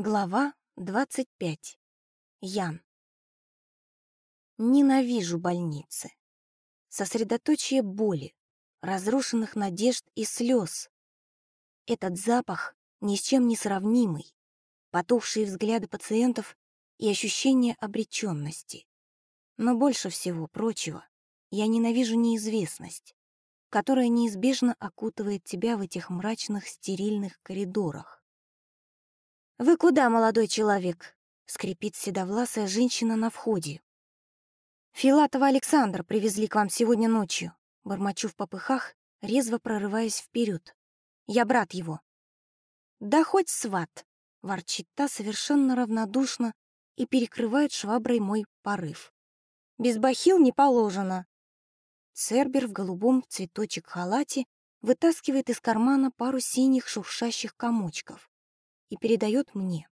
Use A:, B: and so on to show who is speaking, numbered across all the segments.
A: Глава 25. Ян. Ненавижу больницы. Сосредоточие боли, разрушенных надежд и слез. Этот запах ни с чем не сравнимый, потухшие взгляды пациентов и ощущение обреченности. Но больше всего прочего я ненавижу неизвестность, которая неизбежно окутывает тебя в этих мрачных стерильных коридорах. «Вы куда, молодой человек?» — скрипит седовласая женщина на входе. «Филатова Александра привезли к вам сегодня ночью», — бормочу в попыхах, резво прорываясь вперед. «Я брат его». «Да хоть сват», — ворчит та совершенно равнодушно и перекрывает шваброй мой порыв. «Без бахил не положено». Цербер в голубом цветочек халате вытаскивает из кармана пару синих шуршащих комочков и передает мне.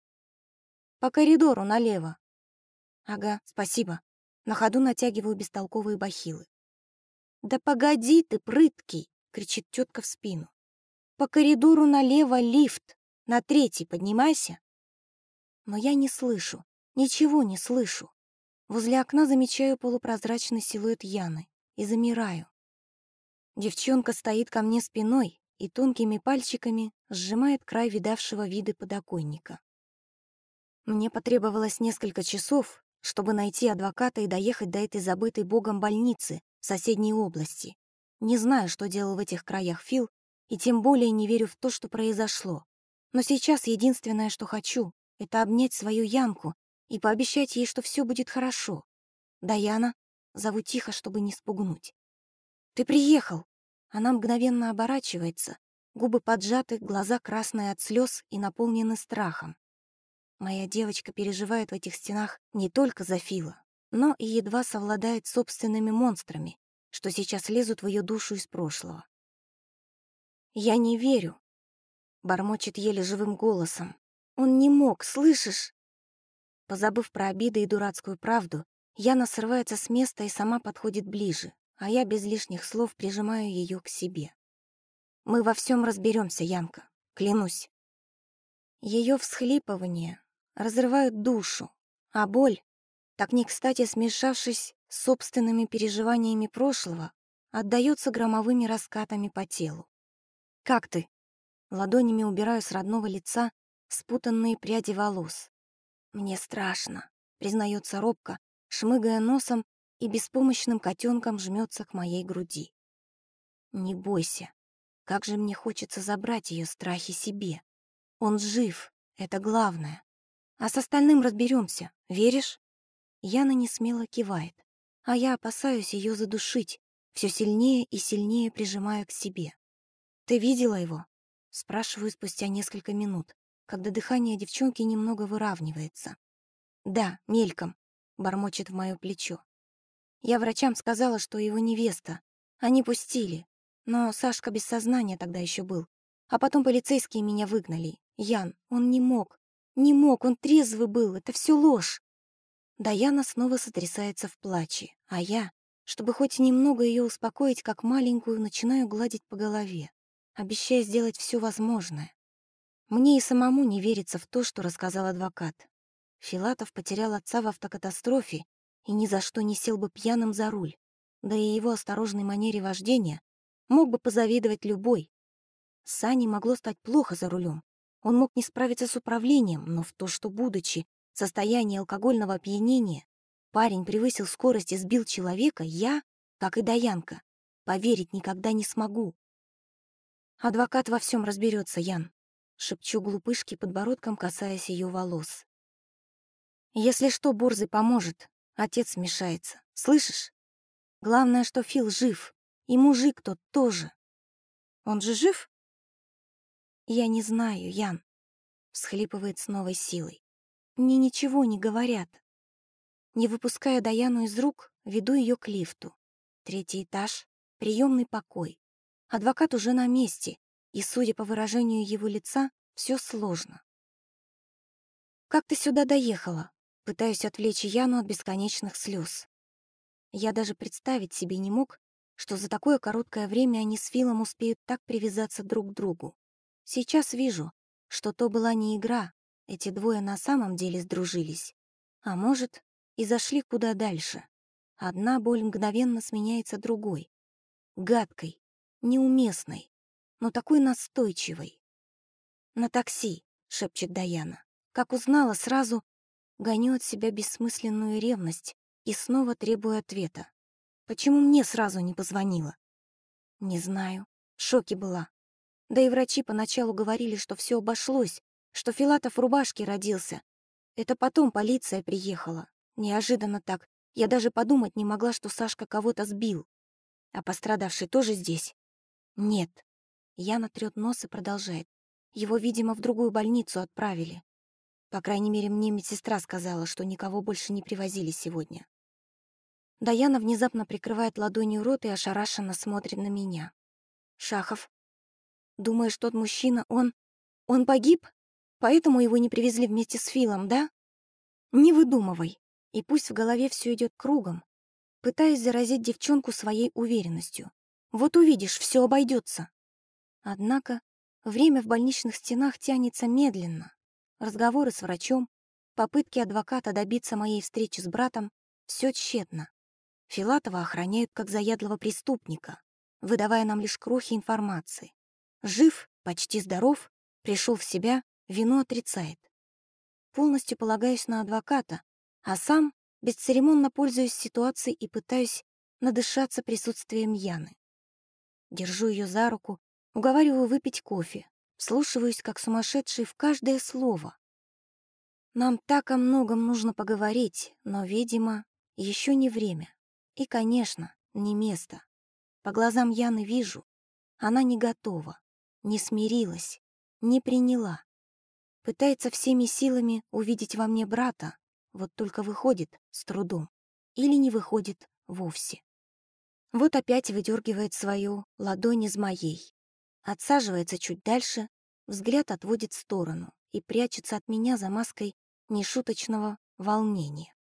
A: «По коридору налево». «Ага, спасибо». На ходу натягиваю бестолковые бахилы. «Да погоди ты, прыткий!» — кричит тетка в спину. «По коридору налево лифт. На третий поднимайся». Но я не слышу, ничего не слышу. Возле окна замечаю полупрозрачный силуэт Яны и замираю. Девчонка стоит ко мне спиной, и тонкими пальчиками сжимает край видавшего виды подоконника. Мне потребовалось несколько часов, чтобы найти адвоката и доехать до этой забытой богом больницы в соседней области. Не знаю, что делал в этих краях Фил, и тем более не верю в то, что произошло. Но сейчас единственное, что хочу, это обнять свою Янку и пообещать ей, что все будет хорошо. «Даяна», зову тихо, чтобы не спугнуть. «Ты приехал!» Она мгновенно оборачивается, губы поджаты, глаза красные от слез и наполнены страхом. Моя девочка переживает в этих стенах не только за Фила, но и едва совладает собственными монстрами, что сейчас лезут в ее душу из прошлого. «Я не верю», — бормочет еле живым голосом. «Он не мог, слышишь?» Позабыв про обиды и дурацкую правду, Яна срывается с места и сама подходит ближе, а я без лишних слов прижимаю ее к себе. Мы во всем разберемся, Янка, клянусь. Ее всхлипывания разрывают душу, а боль, так не кстати смешавшись с собственными переживаниями прошлого, отдается громовыми раскатами по телу. «Как ты?» Ладонями убираю с родного лица спутанные пряди волос. «Мне страшно», — признается робко, шмыгая носом и беспомощным котенком жмется к моей груди. Не бойся. Как же мне хочется забрать ее страхи себе. Он жив, это главное. А с остальным разберемся, веришь? Яна не смело кивает, а я опасаюсь ее задушить, все сильнее и сильнее прижимаю к себе. «Ты видела его?» Спрашиваю спустя несколько минут, когда дыхание девчонки немного выравнивается. «Да, мельком», — бормочет в мое плечо. Я врачам сказала, что его невеста. Они пустили. Но Сашка без сознания тогда еще был. А потом полицейские меня выгнали. Ян, он не мог. Не мог, он трезвый был. Это все ложь. Даяна снова сотрясается в плаче, а я, чтобы хоть немного ее успокоить, как маленькую, начинаю гладить по голове, обещая сделать все возможное. Мне и самому не верится в то, что рассказал адвокат. Филатов потерял отца в автокатастрофе и ни за что не сел бы пьяным за руль. Да и его осторожной манере вождения мог бы позавидовать любой. Сане могло стать плохо за рулем. Он мог не справиться с управлением, но в то, что, будучи в состоянии алкогольного опьянения, парень превысил скорость и сбил человека, я, как и Даянка, поверить никогда не смогу. Адвокат во всем разберется, Ян. Шепчу глупышке подбородком, касаясь ее волос. Если что, Борзый поможет, Отец мешается. Слышишь? Главное, что Фил жив. И мужик тот тоже. Он же жив? Я не знаю, Ян. Всхлипывает с новой силой. Мне ничего не говорят. Не выпуская Даяну из рук, веду ее к лифту. Третий этаж, приемный покой. Адвокат уже на месте, и, судя по выражению его лица, все сложно. «Как ты сюда доехала?» Пытаюсь отвлечь Яну от бесконечных слез. Я даже представить себе не мог, что за такое короткое время они с Филом успеют так привязаться друг к другу. Сейчас вижу, что то была не игра, эти двое на самом деле сдружились. А может, и зашли куда дальше. Одна боль мгновенно сменяется другой. Гадкой, неуместной, но такой настойчивой. «На такси», — шепчет Даяна. Как узнала, сразу гоню от себя бессмысленную ревность и снова требую ответа. Почему мне сразу не позвонила? Не знаю. В шоке была. Да и врачи поначалу говорили, что все обошлось, что Филатов в рубашке родился. Это потом полиция приехала. Неожиданно так. Я даже подумать не могла, что Сашка кого-то сбил. А пострадавший тоже здесь? Нет. Яна трёт нос и продолжает. Его, видимо, в другую больницу отправили. По крайней мере, мне медсестра сказала, что никого больше не привозили сегодня. Даяна внезапно прикрывает ладонью рот и ошарашенно смотрит на меня. «Шахов, думаешь, тот мужчина, он... он погиб? Поэтому его не привезли вместе с Филом, да? Не выдумывай. И пусть в голове все идет кругом, пытаясь заразить девчонку своей уверенностью. Вот увидишь, все обойдется. Однако время в больничных стенах тянется медленно. Разговоры с врачом, попытки адвоката добиться моей встречи с братом — все тщетно. Филатова охраняют как заядлого преступника, выдавая нам лишь крохи информации. Жив, почти здоров, пришел в себя, вину отрицает. Полностью полагаюсь на адвоката, а сам бесцеремонно пользуюсь ситуацией и пытаюсь надышаться присутствием Яны. Держу ее за руку, уговариваю выпить кофе, вслушиваюсь как сумасшедший в каждое слово. Нам так о многом нужно поговорить, но, видимо, еще не время. И, конечно, не место. По глазам Яны вижу, она не готова, не смирилась, не приняла. Пытается всеми силами увидеть во мне брата, вот только выходит с трудом. Или не выходит вовсе. Вот опять выдергивает свою ладонь из моей. Отсаживается чуть дальше, взгляд отводит в сторону и прячется от меня за маской нешуточного волнения.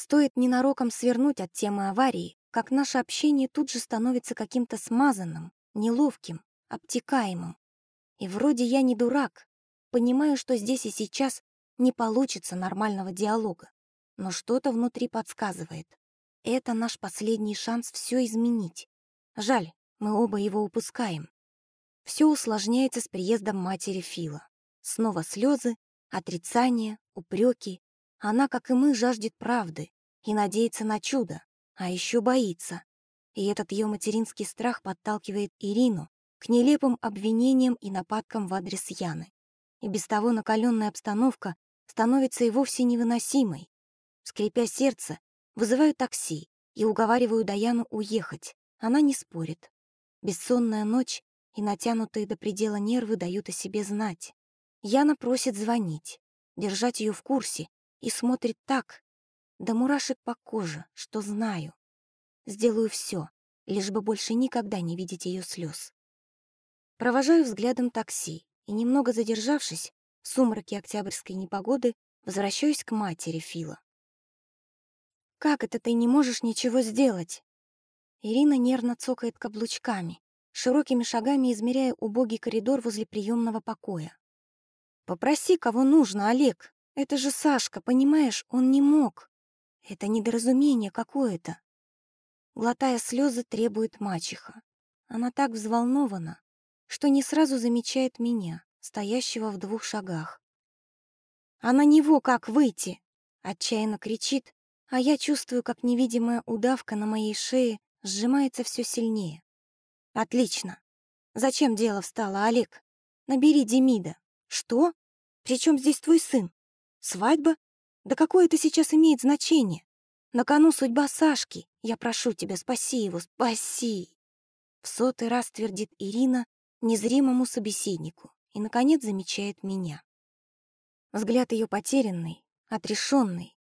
A: Стоит ненароком свернуть от темы аварии, как наше общение тут же становится каким-то смазанным, неловким, обтекаемым. И вроде я не дурак, понимаю, что здесь и сейчас не получится нормального диалога, но что-то внутри подсказывает. Это наш последний шанс все изменить. Жаль, мы оба его упускаем. Все усложняется с приездом матери Фила. Снова слезы, отрицание, упреки. Она, как и мы, жаждет правды и надеется на чудо, а еще боится. И этот ее материнский страх подталкивает Ирину к нелепым обвинениям и нападкам в адрес Яны. И без того накаленная обстановка становится и вовсе невыносимой. Скрипя сердце, вызываю такси и уговариваю Даяну уехать. Она не спорит. Бессонная ночь и натянутые до предела нервы дают о себе знать. Яна просит звонить, держать ее в курсе и смотрит так, до мурашек по коже, что знаю. Сделаю все, лишь бы больше никогда не видеть ее слез. Провожаю взглядом такси и, немного задержавшись, в сумраке октябрьской непогоды возвращаюсь к матери Фила. «Как это ты не можешь ничего сделать?» Ирина нервно цокает каблучками, широкими шагами измеряя убогий коридор возле приемного покоя. «Попроси, кого нужно, Олег. Это же Сашка, понимаешь, он не мог. Это недоразумение какое-то». Глотая слезы, требует мачеха. Она так взволнована, что не сразу замечает меня стоящего в двух шагах. «А на него как выйти?» — отчаянно кричит, а я чувствую, как невидимая удавка на моей шее сжимается все сильнее. «Отлично. Зачем дело встало, Олег? Набери Демида. Что? Причем здесь твой сын? Свадьба? Да какое это сейчас имеет значение? На кону судьба Сашки. Я прошу тебя, спаси его, спаси!» В сотый раз твердит Ирина незримому собеседнику и, наконец, замечает меня. Взгляд ее потерянный, отрешенный.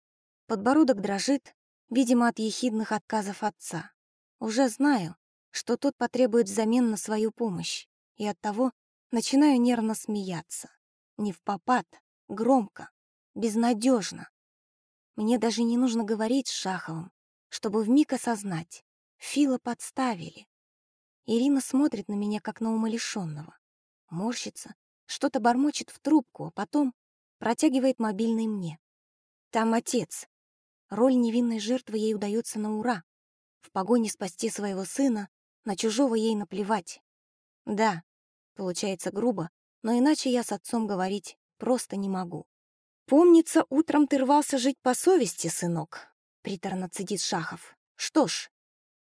A: Подбородок дрожит, видимо, от ехидных отказов отца. Уже знаю, что тот потребует взамен на свою помощь, и оттого начинаю нервно смеяться. Не в попад, громко, безнадежно. Мне даже не нужно говорить с Шаховым, чтобы вмиг осознать. Фила подставили. Ирина смотрит на меня, как на умалишенного морщится, что-то бормочет в трубку, а потом протягивает мобильный мне. Там отец. Роль невинной жертвы ей удается на ура. В погоне спасти своего сына, на чужого ей наплевать. Да, получается грубо, но иначе я с отцом говорить просто не могу. «Помнится, утром ты рвался жить по совести, сынок», — приторно цедит Шахов. «Что ж,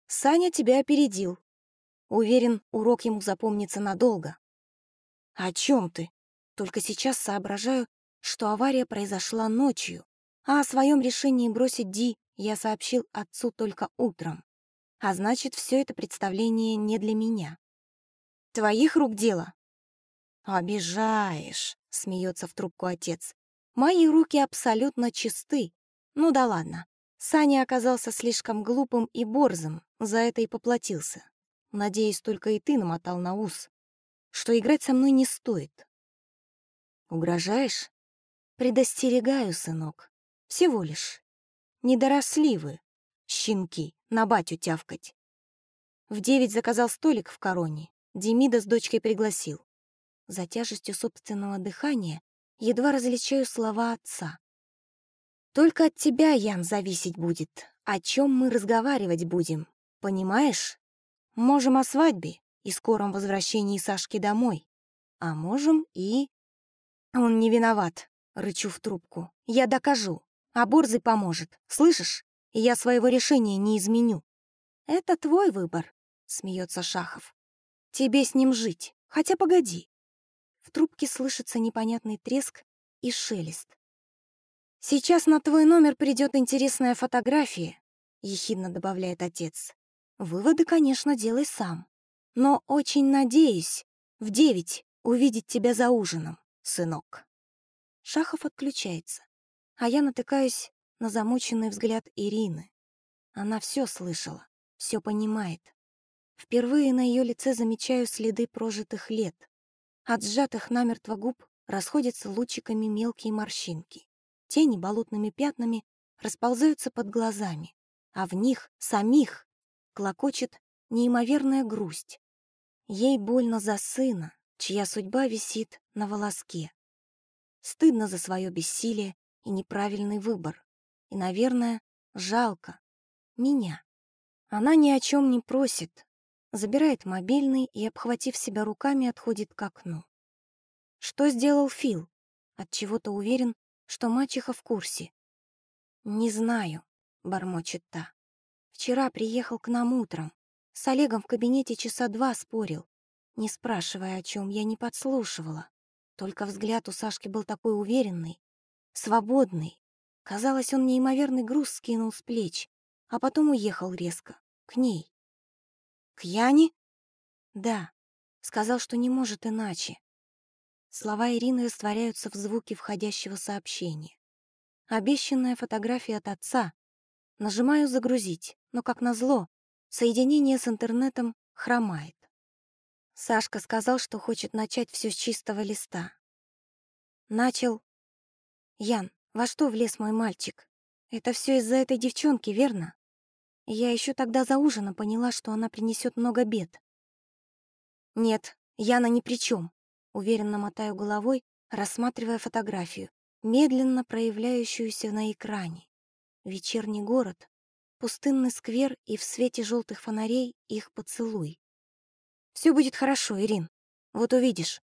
A: Саня тебя опередил. Уверен, урок ему запомнится надолго». «О чем ты?» Только сейчас соображаю, что авария произошла ночью, а о своем решении бросить Ди я сообщил отцу только утром. А значит, все это представление не для меня. Твоих рук дело? Обижаешь, смеется в трубку отец. Мои руки абсолютно чисты. Ну да ладно. Саня оказался слишком глупым и борзым, за это и поплатился. Надеюсь, только и ты намотал на ус, что играть со мной не стоит. Угрожаешь? Предостерегаю, сынок. Всего лишь. Не доросли вы, щенки, на батю тявкать. В девять заказал столик в короне. Демида с дочкой пригласил. За тяжестью собственного дыхания едва различаю слова отца. «Только от тебя, Ян, зависеть будет, о чем мы разговаривать будем, понимаешь? Можем о свадьбе и скором возвращении Сашки домой, а можем и...» «Он не виноват», — рычу в трубку. «Я докажу, а Борзый поможет, слышишь? Я своего решения не изменю». «Это твой выбор», — смеется Шахов. Тебе с ним жить. Хотя погоди. В трубке слышится непонятный треск и шелест. «Сейчас на твой номер придет интересная фотография», — ехидно добавляет отец. «Выводы, конечно, делай сам. Но очень надеюсь в девять увидеть тебя за ужином, сынок». Шахов отключается, а я натыкаюсь на замученный взгляд Ирины. Она все слышала, все понимает. Впервые на ее лице замечаю следы прожитых лет. От сжатых намертво губ расходятся лучиками мелкие морщинки. Тени болотными пятнами расползаются под глазами, а в них, самих, клокочет неимоверная грусть. Ей больно за сына, чья судьба висит на волоске. Стыдно за свое бессилие и неправильный выбор. И, наверное, жалко. Меня. Она ни о чем не просит, забирает мобильный и, обхватив себя руками, отходит к окну. Что сделал Фил? От чего-то уверен, что мачеха в курсе. Не знаю, бормочет та. Вчера приехал к нам утром. С Олегом в кабинете часа два спорил. Не спрашивая, о чем я не подслушивала. Только взгляд у Сашки был такой уверенный, свободный. Казалось, он неимоверный груз скинул с плеч, а потом уехал резко, к ней. «К Яне?» «Да». Сказал, что не может иначе. Слова Ирины растворяются в звуке входящего сообщения. Обещанная фотография от отца. Нажимаю «Загрузить», но, как назло, соединение с интернетом хромает. Сашка сказал, что хочет начать все с чистого листа. Начал. «Ян, во что влез мой мальчик? Это все из-за этой девчонки, верно?» Я еще тогда за ужином поняла, что она принесет много бед. Нет, Яна ни при чем. Уверенно мотаю головой, рассматривая фотографию, медленно проявляющуюся на экране. Вечерний город, пустынный сквер и в свете желтых фонарей их поцелуй. Все будет хорошо, Ирин. Вот увидишь.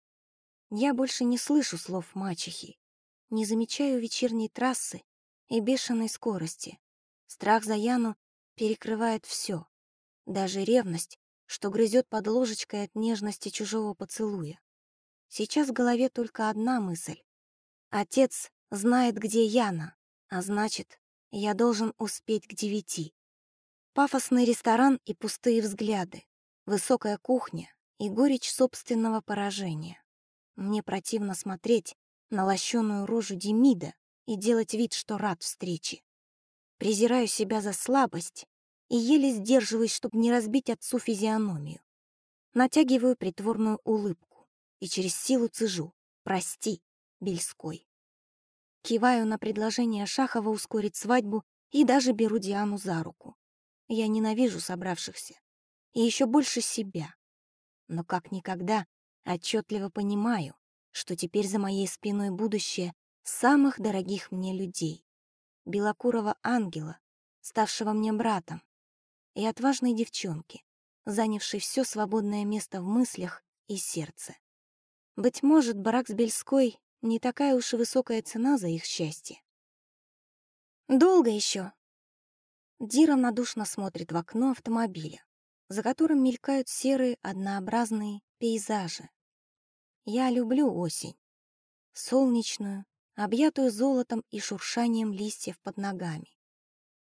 A: Я больше не слышу слов мачехи, не замечаю вечерней трассы и бешеной скорости. Страх за Яну перекрывает все, даже ревность, что грызет под ложечкой от нежности чужого поцелуя. Сейчас в голове только одна мысль. Отец знает, где Яна, а значит, я должен успеть к девяти. Пафосный ресторан и пустые взгляды, высокая кухня и горечь собственного поражения. Мне противно смотреть на лощеную рожу Демида и делать вид, что рад встрече. Презираю себя за слабость и еле сдерживаюсь, чтобы не разбить отцу физиономию. Натягиваю притворную улыбку и через силу цежу. «Прости, Бельской». Киваю на предложение Шахова ускорить свадьбу и даже беру Диану за руку. Я ненавижу собравшихся. И еще больше себя. Но как никогда отчетливо понимаю, что теперь за моей спиной будущее самых дорогих мне людей. Белокурого ангела, ставшего мне братом, и отважной девчонки, занявшей все свободное место в мыслях и сердце. Быть может, барак с Бельской не такая уж и высокая цена за их счастье. «Долго еще?» Ди равнодушно смотрит в окно автомобиля, за которым мелькают серые однообразные пейзажи. Я люблю осень. Солнечную, объятую золотом и шуршанием листьев под ногами.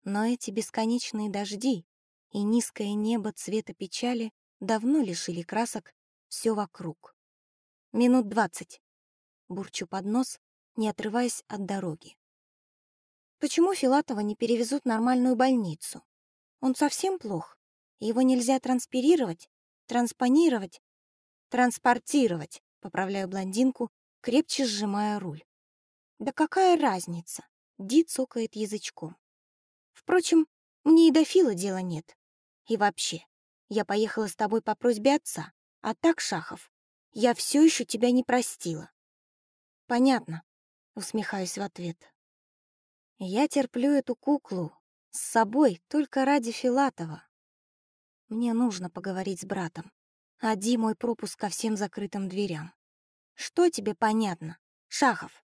A: Но эти бесконечные дожди и низкое небо цвета печали давно лишили красок все вокруг. Минут двадцать. Бурчу под нос, не отрываясь от дороги. Почему Филатова не перевезут в нормальную больницу? Он совсем плох. Его нельзя транспирировать, транспонировать, транспортировать, поправляю блондинку, крепче сжимая руль. Да какая разница? Ди цокает язычком. Впрочем, мне и до Фила дела нет. И вообще, я поехала с тобой по просьбе отца, а так, Шахов, я все еще тебя не простила. Понятно, усмехаюсь в ответ. Я терплю эту куклу с собой только ради Филатова. Мне нужно поговорить с братом. Ади мой пропуск ко всем закрытым дверям. Что тебе понятно, Шахов?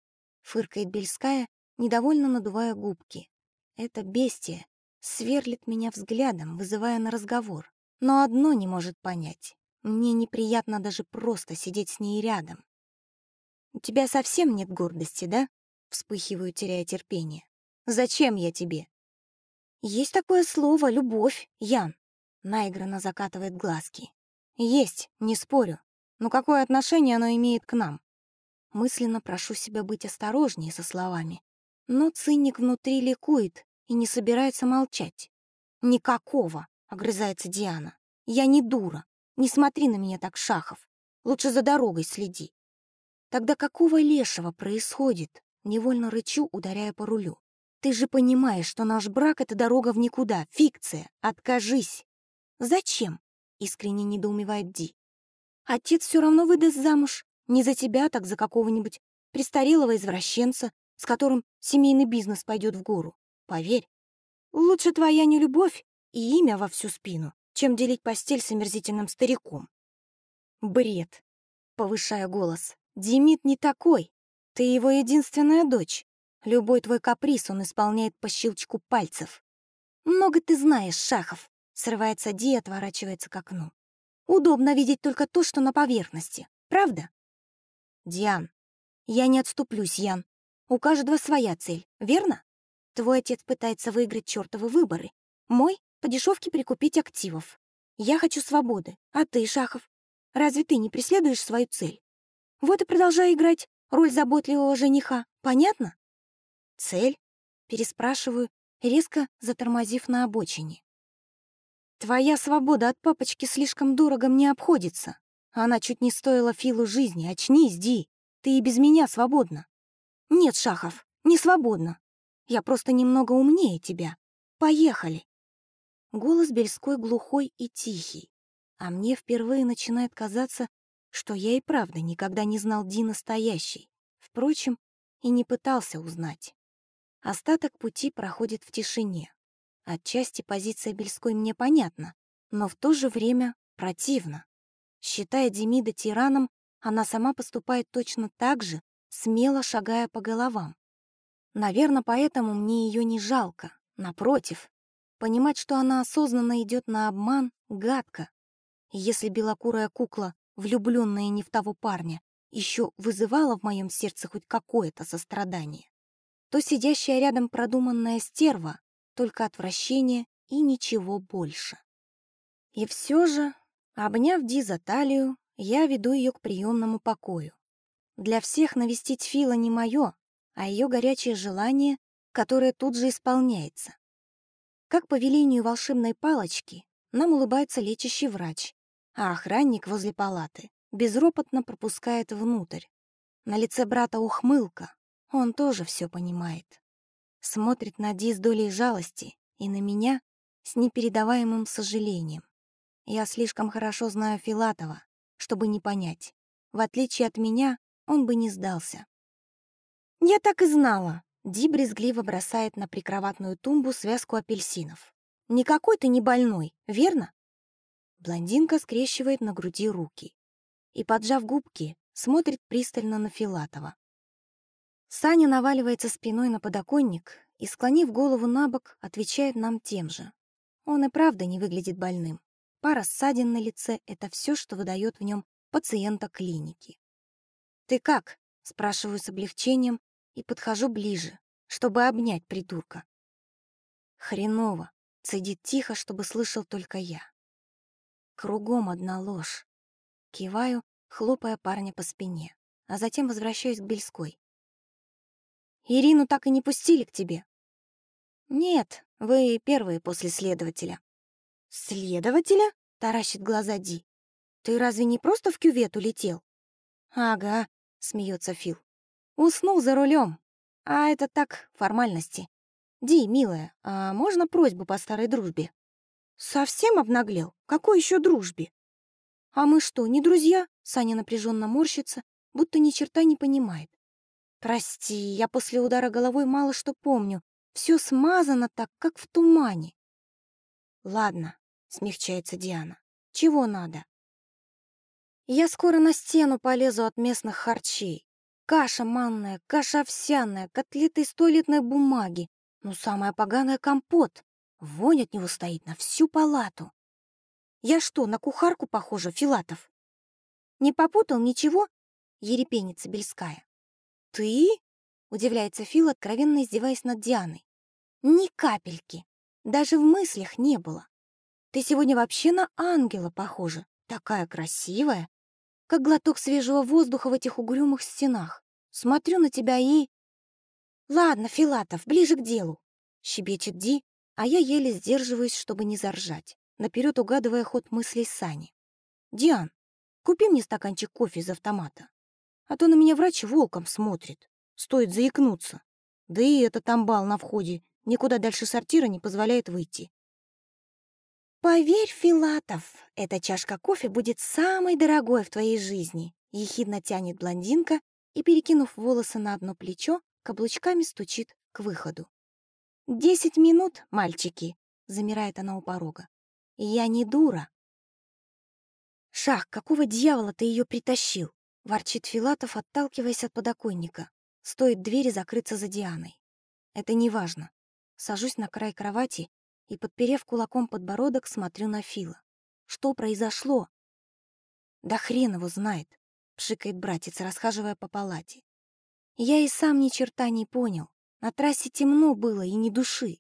A: Фыркает Бельская, недовольно надувая губки. Это бестия сверлит меня взглядом, вызывая на разговор. Но одно не может понять. Мне неприятно даже просто сидеть с ней рядом. «У тебя совсем нет гордости, да?» Вспыхиваю, теряя терпение. Зачем я тебе?» «Есть такое слово — любовь, Ян», — наигранно закатывает глазки. «Есть, не спорю. Но какое отношение оно имеет к нам?» Мысленно прошу себя быть осторожнее со словами. Но циник внутри ликует и не собирается молчать. «Никакого», — огрызается Диана. «Я не дура. Не смотри на меня так, Шахов. Лучше за дорогой следи». Тогда какого лешего происходит? Невольно рычу, ударяя по рулю. Ты же понимаешь, что наш брак — это дорога в никуда, фикция. Откажись. Зачем? Искренне недоумевает Ди. Отец все равно выдаст замуж. Не за тебя, так за какого-нибудь престарелого извращенца, с которым семейный бизнес пойдет в гору. Поверь, лучше твоя нелюбовь и имя во всю спину, чем делить постель с омерзительным стариком. Бред. Повышая голос. Демид не такой. Ты его единственная дочь. Любой твой каприз он исполняет по щелчку пальцев. Много ты знаешь, Шахов. Срывается Ди и отворачивается к окну. Удобно видеть только то, что на поверхности. Правда? Диан, я не отступлюсь, Ян. У каждого своя цель, верно? Твой отец пытается выиграть чертовы выборы. Мой — по дешевке прикупить активов. Я хочу свободы. А ты, Шахов, разве ты не преследуешь свою цель? Вот и продолжай играть роль заботливого жениха. Понятно? «Цель?» — переспрашиваю, резко затормозив на обочине. «Твоя свобода от папочки слишком дорого мне обходится. Она чуть не стоила Филу жизни. Очнись, Ди, ты и без меня свободна». «Нет, Шахов, не свободна. Я просто немного умнее тебя. Поехали!» Голос Бельской глухой и тихий, а мне впервые начинает казаться, что я и правда никогда не знал Ди настоящий. Впрочем, и не пытался узнать. Остаток пути проходит в тишине. Отчасти позиция Бельской мне понятна, но в то же время противна. Считая Демида тираном, она сама поступает точно так же, смело шагая по головам. Наверное, поэтому мне ее не жалко. Напротив, понимать, что она осознанно идет на обман, гадко. Если белокурая кукла, влюбленная не в того парня, еще вызывала в моем сердце хоть какое-то сострадание, то сидящая рядом продуманная стерва, только отвращение и ничего больше. И все же, обняв Ди за талию, я веду ее к приемному покою. Для всех навестить Фила не мое, а ее горячее желание, которое тут же исполняется. Как по велению волшебной палочки, нам улыбается лечащий врач, а охранник возле палаты безропотно пропускает внутрь. На лице брата ухмылка, он тоже все понимает. Смотрит на Ди с долей жалости и на меня с непередаваемым сожалением. Я слишком хорошо знаю Филатова, чтобы не понять. В отличие от меня, он бы не сдался. «Я так и знала!» Ди брезгливо бросает на прикроватную тумбу связку апельсинов. «Никакой ты не больной, верно?» Блондинка скрещивает на груди руки и, поджав губки, смотрит пристально на Филатова. Саня наваливается спиной на подоконник и, склонив голову на бок, отвечает нам тем же. Он и правда не выглядит больным. Пара ссадин на лице — это все, что выдает в нем пациента клиники. «Ты как?» — спрашиваю с облегчением и подхожу ближе, чтобы обнять придурка. «Хреново», — цедит тихо, чтобы слышал только я. Кругом одна ложь. Киваю, хлопая парня по спине, а затем возвращаюсь к Бельской. «Ирину так и не пустили к тебе?» «Нет, вы первые после следователя». «Следователя?» — таращит глаза Ди. «Ты разве не просто в кювет улетел?» «Ага», — смеется Фил. «Уснул за рулем. А это так, формальности. Ди, милая, а можно просьбу по старой дружбе?» «Совсем обнаглел? Какой еще дружбе?» «А мы что, не друзья?» Саня напряженно морщится, будто ни черта не понимает. «Прости, я после удара головой мало что помню. Все смазано так, как в тумане». «Ладно», — смягчается Диана. «Чего надо?» «Я скоро на стену полезу от местных харчей. Каша манная, каша овсяная, котлеты из туалетной бумаги. Ну, самое поганое — компот. Вонь от него стоит на всю палату. Я что, на кухарку похожа, Филатов? Не попутал ничего? Ерепенится Бельская. Ты? Удивляется Фил, откровенно издеваясь над Дианой. Ни капельки. Даже в мыслях не было. Ты сегодня вообще на ангела похожа. Такая красивая. Как глоток свежего воздуха в этих угрюмых стенах. Смотрю на тебя и... Ладно, Филатов, ближе к делу. Щебечет Ди, а я еле сдерживаюсь, чтобы не заржать наперед угадывая ход мыслей Сани. «Диан, купи мне стаканчик кофе из автомата, а то на меня врач волком смотрит. Стоит заикнуться. Да и этот амбал на входе никуда дальше сортира не позволяет выйти». «Поверь, Филатов, эта чашка кофе будет самой дорогой в твоей жизни», ехидно тянет блондинка и, перекинув волосы на одно плечо, каблучками стучит к выходу. «Десять минут, мальчики!» — замирает она у порога. Я не дура. «Шах, какого дьявола ты ее притащил?» — ворчит Филатов, отталкиваясь от подоконника. Стоит двери закрыться за Дианой. Это не важно. Сажусь на край кровати и, подперев кулаком подбородок, смотрю на Фила. Что произошло? Да хрен его знает, пшикает братец, расхаживая по палате. Я и сам ни черта не понял. На трассе темно было и ни души.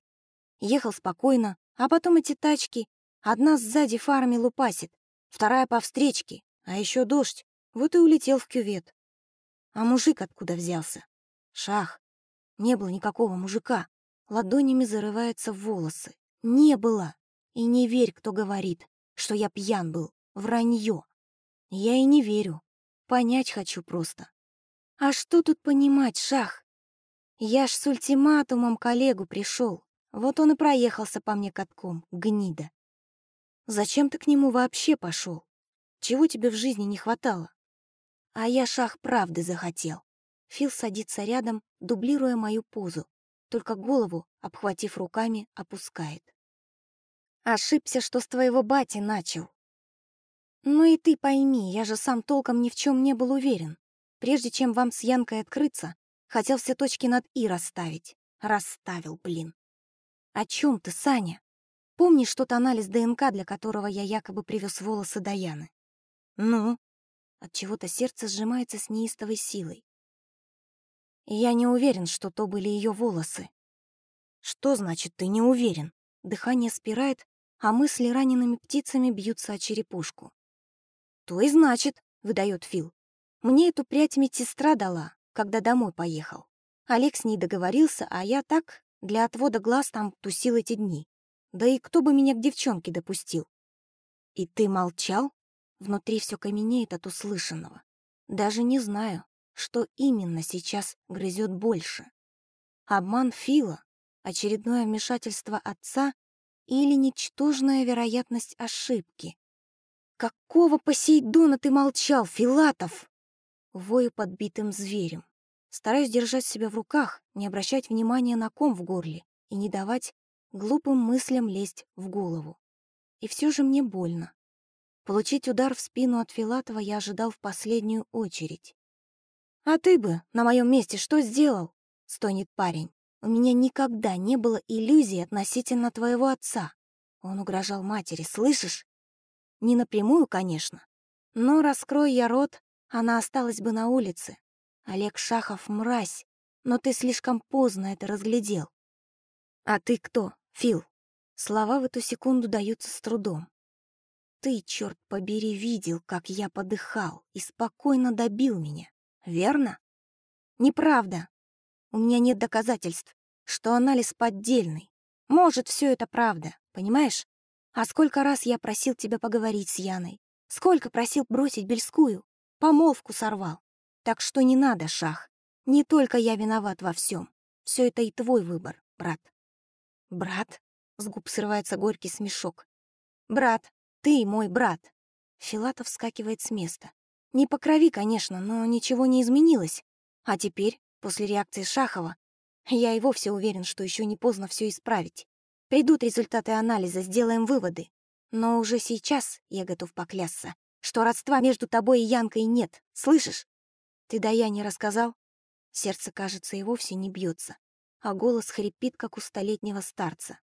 A: Ехал спокойно, а потом эти тачки Одна сзади фарами лупасит, вторая по встречке, а еще дождь. Вот и улетел в кювет. А мужик откуда взялся? Шах. Не было никакого мужика. Ладонями зарывается в волосы. Не было. И не верь, кто говорит, что я пьян был. Вранье. Я и не верю. Понять хочу просто. А что тут понимать, Шах? Я ж с ультиматумом коллегу пришел. Вот он и проехался по мне катком, гнида. Зачем ты к нему вообще пошел? Чего тебе в жизни не хватало? А я шах правды захотел. Фил садится рядом, дублируя мою позу, только голову, обхватив руками, опускает. Ошибся, что с твоего бати начал. Ну и ты пойми, я же сам толком ни в чем не был уверен. Прежде чем вам с Янкой открыться, хотел все точки над «и» расставить. Расставил, блин. О чем ты, Саня? Помнишь тот анализ ДНК, для которого я якобы привез волосы Даяны? Ну? От чего-то сердце сжимается с неистовой силой. я не уверен, что то были ее волосы. Что значит ты не уверен? Дыхание спирает, а мысли ранеными птицами бьются о черепушку. То и значит, выдает Фил. Мне эту прядь медсестра дала, когда домой поехал. Олег с ней договорился, а я так для отвода глаз там тусил эти дни. Да и кто бы меня к девчонке допустил? И ты молчал? Внутри все каменеет от услышанного. Даже не знаю, что именно сейчас грызет больше. Обман Фила, очередное вмешательство отца или ничтожная вероятность ошибки. «Какого Посейдона ты молчал, Филатов?» Вою подбитым зверем. Стараюсь держать себя в руках, не обращать внимания на ком в горле и не давать глупым мыслям лезть в голову. И все же мне больно. Получить удар в спину от Филатова я ожидал в последнюю очередь. «А ты бы на моем месте что сделал?» — стонет парень. «У меня никогда не было иллюзий относительно твоего отца». Он угрожал матери, слышишь? Не напрямую, конечно. Но раскрой я рот, она осталась бы на улице. Олег Шахов — мразь, но ты слишком поздно это разглядел. А ты кто, Фил? Слова в эту секунду даются с трудом. Ты, черт побери, видел, как я подыхал и спокойно добил меня, верно? Неправда. У меня нет доказательств, что анализ поддельный. Может, все это правда, понимаешь? А сколько раз я просил тебя поговорить с Яной? Сколько просил бросить Бельскую? Помолвку сорвал. Так что не надо, Шах. Не только я виноват во всем. Все это и твой выбор, брат. Брат? С губ срывается горький смешок. Брат, ты мой брат. Филатов вскакивает с места. Не по крови, конечно, но ничего не изменилось. А теперь, после реакции Шахова, я и вовсе уверен, что еще не поздно все исправить. Придут результаты анализа, сделаем выводы. Но уже сейчас я готов поклясться, что родства между тобой и Янкой нет, слышишь? Ты да я не рассказал? Сердце, кажется, и вовсе не бьется, а голос хрипит, как у столетнего старца.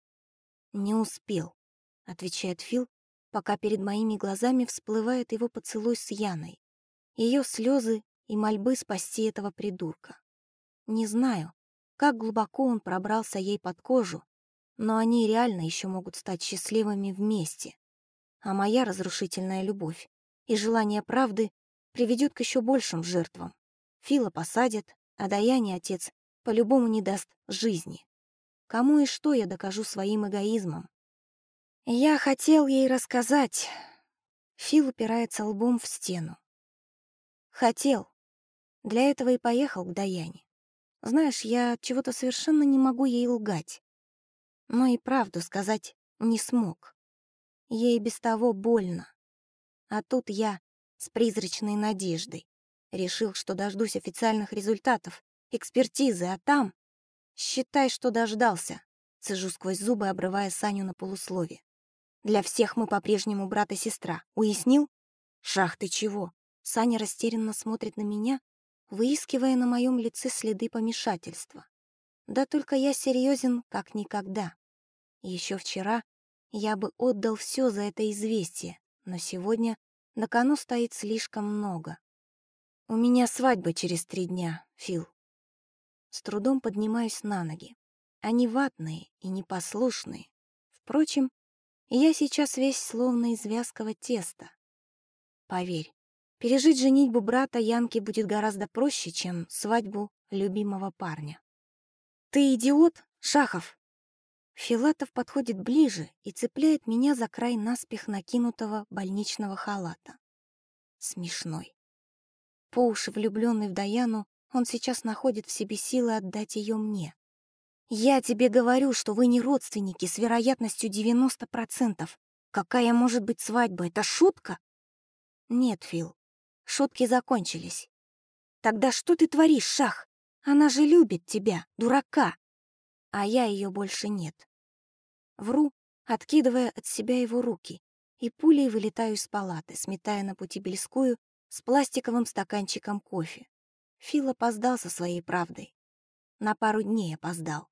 A: «Не успел», — отвечает Фил, пока перед моими глазами всплывает его поцелуй с Яной, ее слезы и мольбы спасти этого придурка. Не знаю, как глубоко он пробрался ей под кожу, но они реально еще могут стать счастливыми вместе. А моя разрушительная любовь и желание правды приведет к еще большим жертвам. Фила посадят, а Даяне отец по-любому не даст жизни. Кому и что я докажу своим эгоизмом? Я хотел ей рассказать. Фил упирается лбом в стену. Хотел. Для этого и поехал к Даяне. Знаешь, я чего-то совершенно не могу ей лгать. Но и правду сказать не смог. Ей без того больно. А тут я с призрачной надеждой. Решил, что дождусь официальных результатов, экспертизы, а там... Считай, что дождался. Цежу сквозь зубы, обрывая Саню на полуслове. Для всех мы по-прежнему брат и сестра. Уяснил? Шах, ты чего? Саня растерянно смотрит на меня, выискивая на моем лице следы помешательства. Да только я серьезен, как никогда. Еще вчера я бы отдал все за это известие, но сегодня на кону стоит слишком много. У меня свадьба через три дня, Фил. С трудом поднимаюсь на ноги. Они ватные и непослушные. Впрочем, я сейчас весь словно из вязкого теста. Поверь, Пережить женитьбу брата Янки будет гораздо проще, чем свадьбу любимого парня. «Ты идиот, Шахов!» Филатов подходит ближе и цепляет меня за край наспех накинутого больничного халата. Смешной. По уши влюбленный в Даяну, он сейчас находит в себе силы отдать ее мне. «Я тебе говорю, что вы не родственники с вероятностью 90%. Какая может быть свадьба? Это шутка?» «Нет, Фил, Шутки закончились. Тогда что ты творишь, Шах? Она же любит тебя, дурака. А я ее больше нет. Вру, откидывая от себя его руки, и пулей вылетаю из палаты, сметая на пути Бельскую с пластиковым стаканчиком кофе. Фил опоздал со своей правдой. На пару дней опоздал.